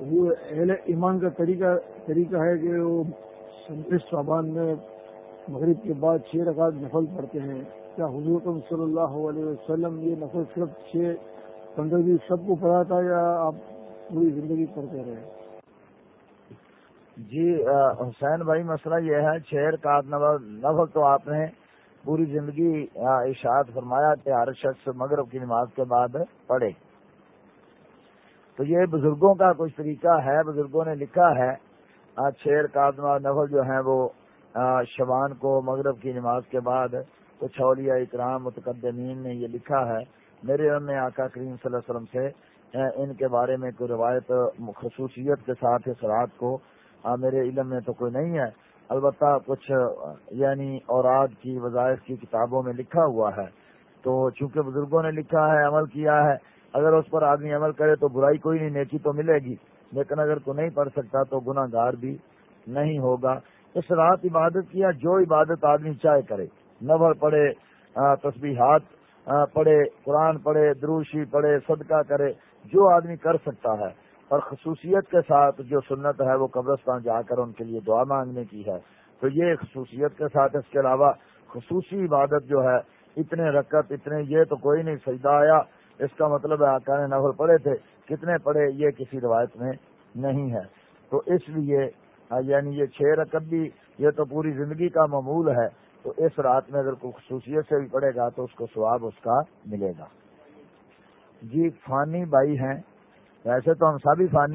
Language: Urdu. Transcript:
وہ اہل ایمان کا طریقہ طریقہ ہے کہ وہ سنتیس صوبان میں مغرب کے بعد چھ رکعت نفل پڑھتے ہیں۔ کیا حضور صلی اللہ علیہ وسلم یہ نفل صرف چھ پندرہ سب کو پڑھا تھا یا آپ پوری زندگی پڑھتے رہے؟ جی حسین بھائی، مسئلہ یہ ہے، چھ رکعت نفل تو آپ نے پوری زندگی اشاعت فرمایا کہ ہر شخص مغرب کی نماز کے بعد پڑھے۔ تو یہ بزرگوں کا کچھ طریقہ ہے، بزرگوں نے لکھا ہے۔ چھ رکعت نفل جو ہیں وہ شبان کو مغرب کی نماز کے بعد تو چھولیا اکرام، متقدمین نے یہ لکھا ہے۔ میرے علم میں آقا کریم صلی اللہ علیہ وسلم سے ان کے بارے میں کوئی روایت، خصوصیت کے ساتھ اس رات کو میرے علم میں تو کوئی نہیں ہے۔ البتہ کچھ یعنی اوراد کی، وظائف کی کتابوں میں لکھا ہوا ہے۔ تو چونکہ بزرگوں نے لکھا ہے، عمل کیا ہے اگر اس پر آدمی عمل کرے تو برائی کوئی نہیں، نیکی تو ملے گی، لیکن اگر کوئی نہیں پڑھ سکتا تو گناہ گار بھی نہیں ہوگا۔ اس رات عبادت کیا، جو عبادت آدمی چاہے کرے۔ نبر پڑھے تسبیحات پڑھے، قرآن پڑھے، دروشی پڑھے، صدقہ کرے، جو آدمی کر سکتا ہے۔ اور خصوصیت کے ساتھ جو سنت ہے، وہ قبرستان جا کر ان کے لیے دعا مانگنے کی ہے۔ تو یہ خصوصیت کے ساتھ، اس کے علاوہ خصوصی عبادت جو ہے، اتنے رکت اتنے یہ تو کوئی نہیں، سجدہ آیا۔ اس کا مطلب ہے آقا نے نفل پڑے تھے۔ کتنے پڑھے یہ کسی روایت میں نہیں ہے۔ تو اس لیے یعنی یہ چھ رکت بھی، یہ تو پوری زندگی کا معمول ہے۔ تو اس رات میں اگر کوئی خصوصیت سے بھی پڑے گا تو اس کو سواب اس کا ملے گا۔ جی فانی بھائی ہیں۔ ویسے تو ہم سبھی فانی